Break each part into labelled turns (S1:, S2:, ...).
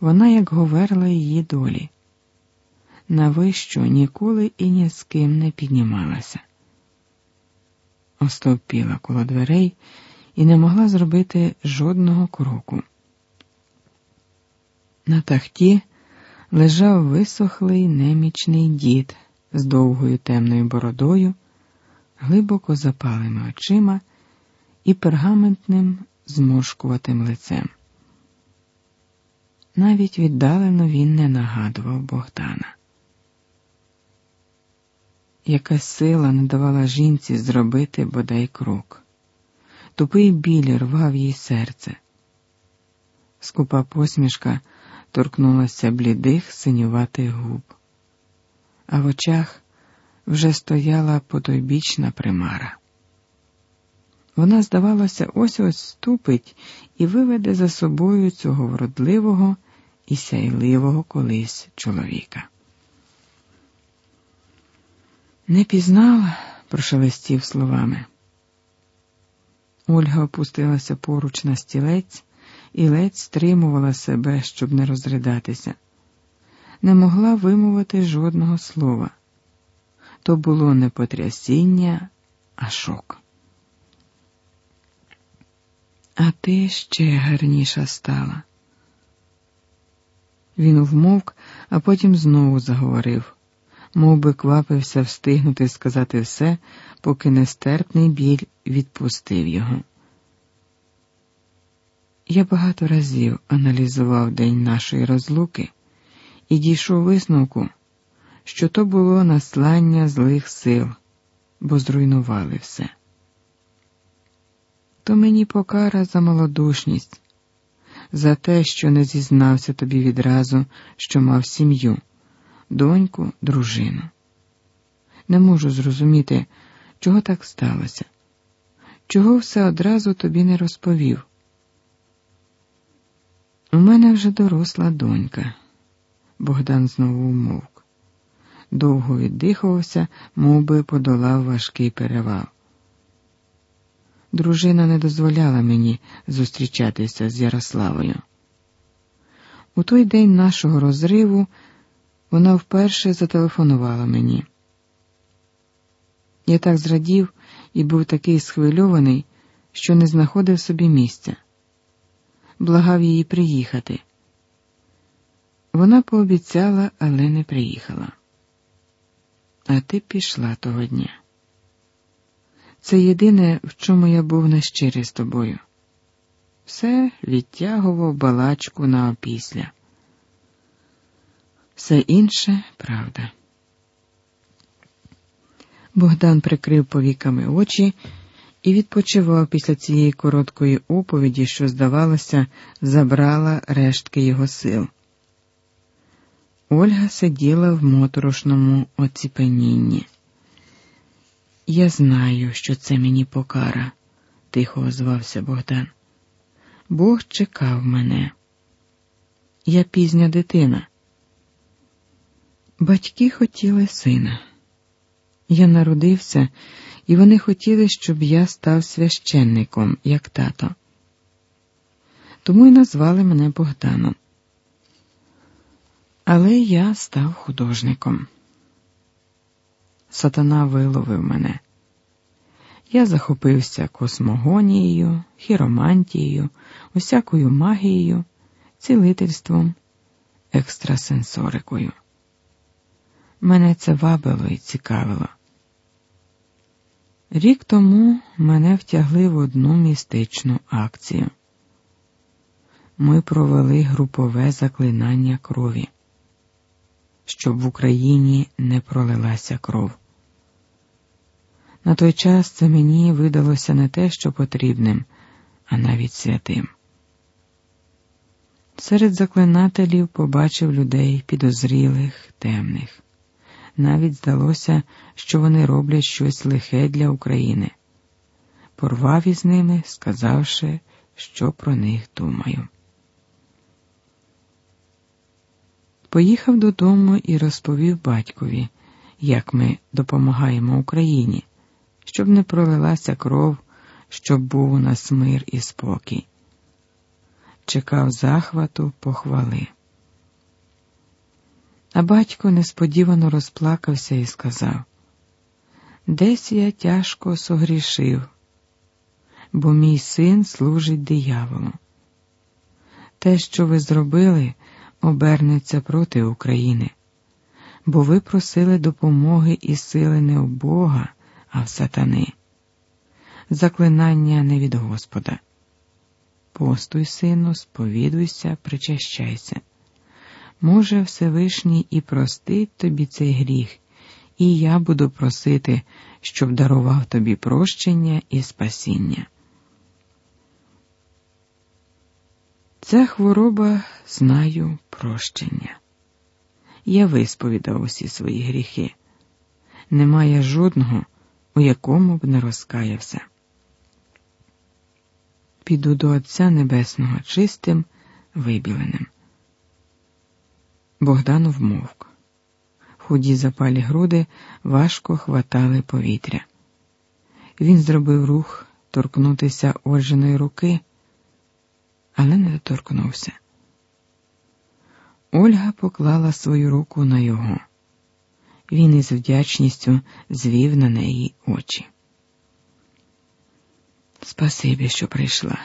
S1: вона як говерла її долі. На вищу ніколи і ні з ким не піднімалася. Остовпіла коло дверей і не могла зробити жодного кроку. На тахті лежав висохлий немічний дід з довгою темною бородою, глибоко запалими очима і пергаментним зморшкуватим лицем. Навіть віддалено він не нагадував Богдана. Якась сила не давала жінці зробити бодай крок. Тупий біль рвав їй серце. Скупа посмішка торкнулася блідих синюватих губ, а в очах вже стояла потойбічна примара. Вона, здавалося, ось ось ступить і виведе за собою цього вродливого і сяйливого колись чоловіка. Не пізнав, прошелестів словами. Ольга опустилася поруч на стілець і ледь стримувала себе, щоб не розридатися. Не могла вимовити жодного слова. То було не потрясіння, а шок. А ти ще гарніша стала. Він вмовк, а потім знову заговорив, мов би квапився встигнути сказати все, поки нестерпний біль відпустив його. Я багато разів аналізував день нашої розлуки і дійшов висновку, що то було наслання злих сил, бо зруйнували все. То мені покара за малодушність, за те, що не зізнався тобі відразу, що мав сім'ю, доньку, дружину. Не можу зрозуміти, чого так сталося, чого все одразу тобі не розповів. У мене вже доросла донька. Богдан знову умовк. Довго віддихувався, мов би подолав важкий перевал. Дружина не дозволяла мені зустрічатися з Ярославою. У той день нашого розриву вона вперше зателефонувала мені. Я так зрадів і був такий схвильований, що не знаходив собі місця благав її приїхати. Вона пообіцяла, але не приїхала. А ти пішла того дня. Це єдине, в чому я був нещирий з тобою. Все відтягував балачку на опісля. Все інше правда. Богдан прикрив повіками очі і відпочивав після цієї короткої оповіді, що, здавалося, забрала рештки його сил. Ольга сиділа в моторошному оціпенінні. Я знаю, що це мені покара, тихо озвався Богдан. Бог чекав мене. Я пізня дитина. Батьки хотіли сина. Я народився і вони хотіли, щоб я став священником, як тато. Тому й назвали мене Богданом. Але я став художником. Сатана виловив мене. Я захопився космогонією, хіромантією, усякою магією, цілительством, екстрасенсорикою. Мене це вабило і цікавило. Рік тому мене втягли в одну містичну акцію. Ми провели групове заклинання крові, щоб в Україні не пролилася кров. На той час це мені видалося не те, що потрібним, а навіть святим. Серед заклинателів побачив людей підозрілих, темних навіть здалося, що вони роблять щось лихе для України. Порвав із ними, сказавши, що про них думаю. Поїхав додому і розповів батькові, як ми допомагаємо Україні, щоб не пролилася кров, щоб був у нас мир і спокій. Чекав захвату, похвали. А батько несподівано розплакався і сказав: Десь я тяжко согрішив, бо мій син служить дияволу. Те, що ви зробили, обернеться проти України, бо ви просили допомоги і сили не у Бога, а в сатани. Заклинання не від Господа. Постуй, сину, сповідуйся, причащайся. Може, Всевишній і простить тобі цей гріх, і я буду просити, щоб дарував тобі прощення і спасіння. Ця хвороба знаю прощення. Я висповідав усі свої гріхи. Немає жодного, у якому б не розкаявся. Піду до Отця Небесного чистим, вибіленим. Богдан вмовк. Худі запалі груди важко хватали повітря. Він зробив рух торкнутися Ольжиної руки, але не доторкнувся. Ольга поклала свою руку на його. Він із вдячністю звів на неї очі. Спасибі, що прийшла.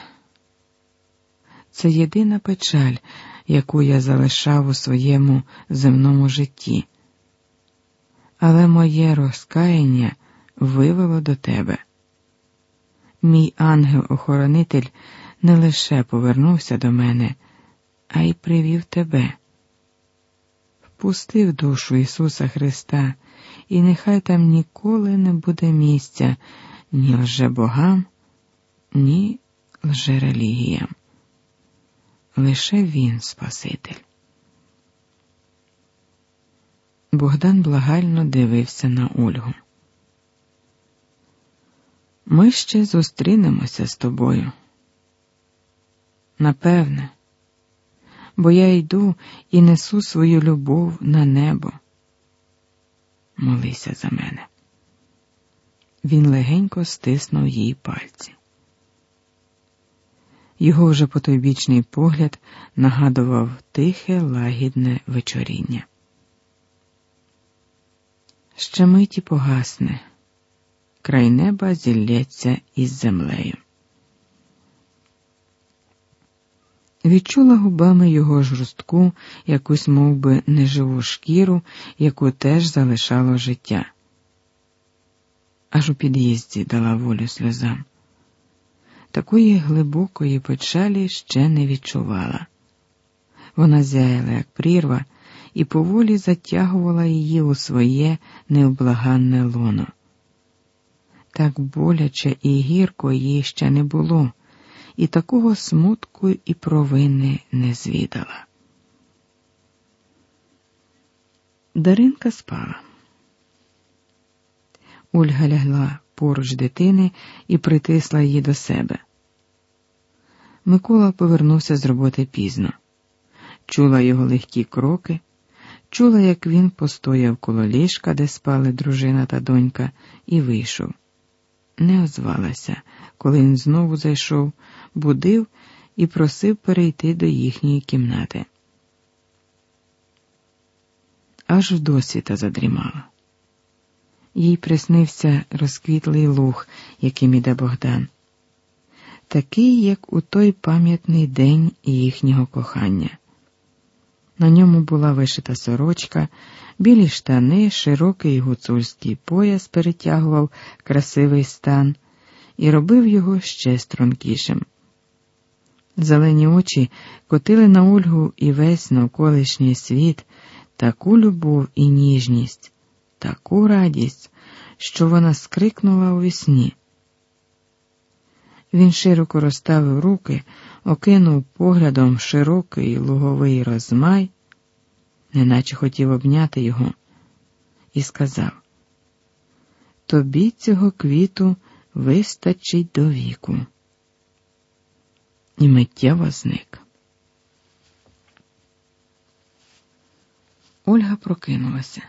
S1: Це єдина печаль, яку я залишав у своєму земному житті. Але моє розкаяння вивело до тебе. Мій ангел-охоронитель не лише повернувся до мене, а й привів тебе. Впустив душу Ісуса Христа, і нехай там ніколи не буде місця ні лжебогам, ні лжерелігіям лише він Спаситель. Богдан благально дивився на Ольгу. Ми ще зустрінемося з тобою. Напевне, бо я йду і несу свою любов на небо. Молися за мене. Він легенько стиснув їй пальці. Його вже потойбічний погляд нагадував тихе, лагідне вечоріння. Ще миті погасне, край неба зілється із землею. Відчула губами його жорстку, якусь мов би, неживу шкіру, яку теж залишало життя. Аж у під'їзді дала волю сльозам такої глибокої печалі ще не відчувала. Вона зяяла, як прірва, і поволі затягувала її у своє невблаганне лоно. Так боляче і гірко їй ще не було, і такого смутку і провини не звідала. Даринка спала. Ольга лягла поруч дитини і притисла її до себе. Микола повернувся з роботи пізно, чула його легкі кроки, чула, як він постояв коло ліжка, де спали дружина та донька, і вийшов. Не озвалася, коли він знову зайшов, будив і просив перейти до їхньої кімнати. Аж вдосвіта задрімала їй приснився розквітлий луг, яким іде Богдан, такий, як у той пам'ятний день їхнього кохання. На ньому була вишита сорочка, білі штани, широкий гуцульський пояс перетягував красивий стан і робив його ще стрункішим. Зелені очі котили на Ольгу і весь навколишній світ таку любов і ніжність, таку радість, що вона скрикнула у вісні. Він широко розставив руки, окинув поглядом широкий луговий розмай, неначе хотів обняти його, і сказав: Тобі цього квіту вистачить до віку. І миттєво зник. Ольга прокинулася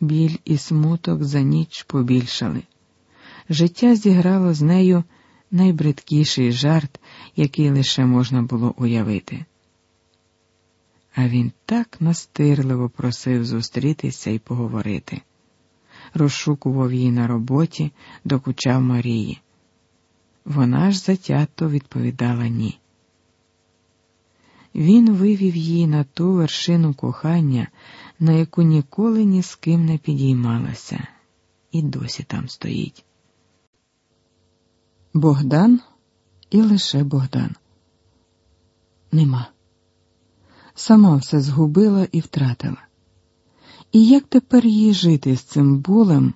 S1: біль і смуток за ніч побільшали. Життя зіграло з нею найбридкіший жарт, який лише можна було уявити. а він так настирливо просив зустрітися і поговорити. Розшукував її на роботі, докучав Марії. Вона ж затято відповідала ні. Він вивів її на ту вершину кохання, на яку ніколи ні з ким не підіймалася, і досі там стоїть. Богдан і лише Богдан. Нема. Сама все згубила і втратила. І як тепер їй жити з цим болем,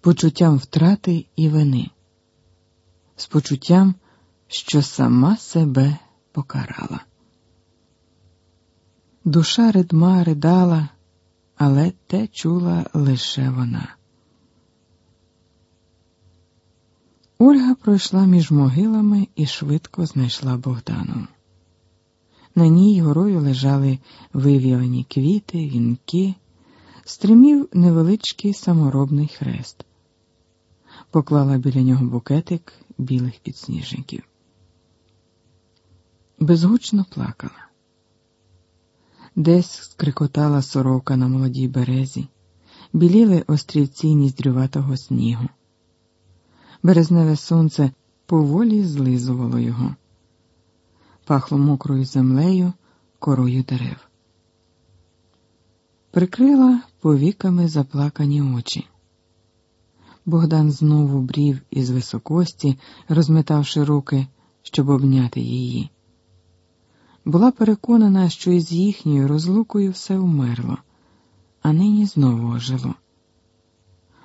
S1: почуттям втрати і вини, з почуттям, що сама себе покарала? Душа ридма ридала, але те чула лише вона. Ольга пройшла між могилами і швидко знайшла Богдану. На ній горою лежали вив'ялені квіти, вінки, стримів невеличкий саморобний хрест, поклала біля нього букетик білих підсніжників. Безгучно плакала. Десь скрикотала сорока на молодій березі, біліли острівці ніздрюватого снігу. Березневе сонце поволі злизувало його, пахло мокрою землею, корою дерев. Прикрила повіками заплакані очі. Богдан знову брів із високості, розметавши руки, щоб обняти її була переконана, що із їхньою розлукою все умерло, а нині знову ожило.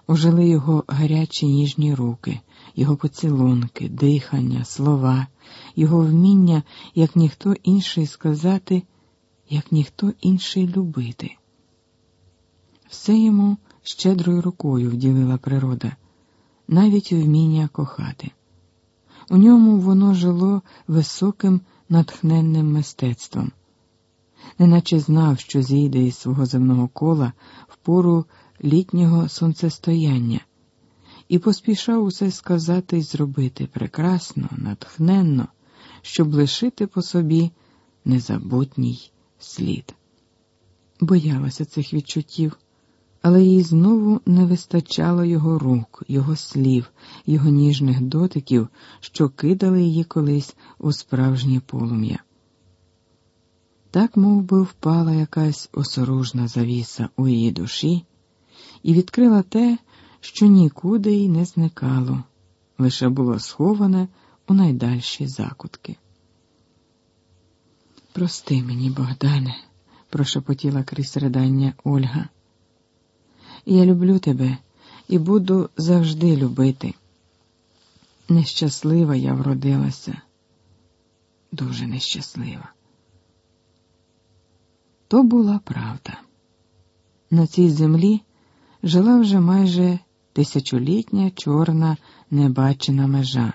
S1: Ожили його гарячі ніжні руки, його поцілунки, дихання, слова, його вміння, як ніхто інший сказати, як ніхто інший любити. Все йому щедрою рукою вділила природа, навіть вміння кохати. У ньому воно жило високим натхненним мистецтвом, неначе знав, що зійде із свого земного кола в пору літнього сонцестояння, і поспішав усе сказати й зробити прекрасно, натхненно, щоб лишити по собі незабутній слід. Боялася цих відчуттів але їй знову не вистачало його рук, його слів, його ніжних дотиків, що кидали її колись у справжнє полум'я. Так мов би, впала якась осоружна завіса у її душі і відкрила те, що нікуди й не зникало, лише було сховане у найдальші закутки. Прости мені, Богдане, прошепотіла крізь ридання Ольга. Я люблю тебе і буду завжди любити. Нещаслива я вродилася, дуже нещаслива. То була правда. На цій землі жила вже майже тисячолітня чорна небачена межа,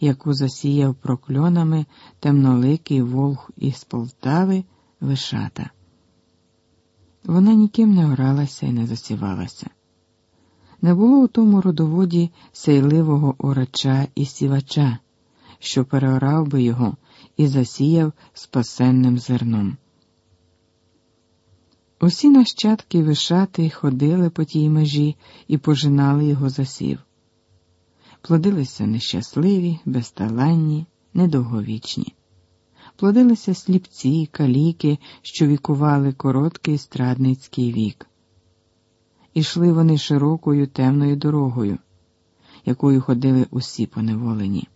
S1: яку засіяв прокльонами темноликий волг із Полтави Вишата. Вона ніким не оралася і не засівалася. Не було у тому родоводі сейливого орача і сівача, що переорав би його і засіяв спасенним зерном. Усі нащадки вишати ходили по тій межі і пожинали його засів. Плодилися нещасливі, безталанні, недовговічні плодилися сліпці, каліки, що вікували короткий страдницький вік. Ішли вони широкою темною дорогою, якою ходили усі поневолені.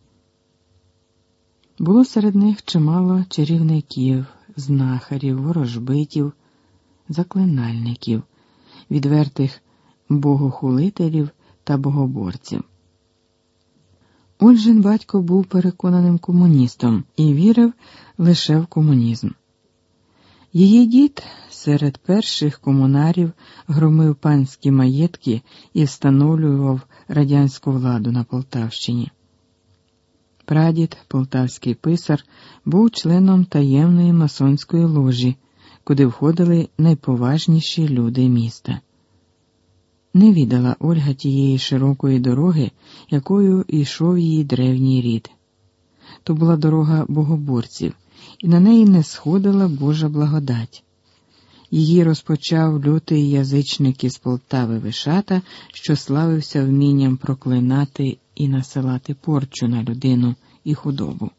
S1: Було серед них чимало чарівників, знахарів, ворожбитів, заклинальників, відвертих богохулителів та богоборців. Ольжин батько був переконаним комуністом і вірив лише в комунізм. Її дід серед перших комунарів громив панські маєтки і встановлював радянську владу на Полтавщині. Прадід, полтавський писар, був членом таємної масонської ложі, куди входили найповажніші люди міста. Не віддала Ольга тієї широкої дороги, якою йшов її древній рід. То була дорога богоборців, і на неї не сходила Божа благодать. Її розпочав лютий язичник із Полтави Вишата, що славився вмінням проклинати і насилати порчу на людину і худобу.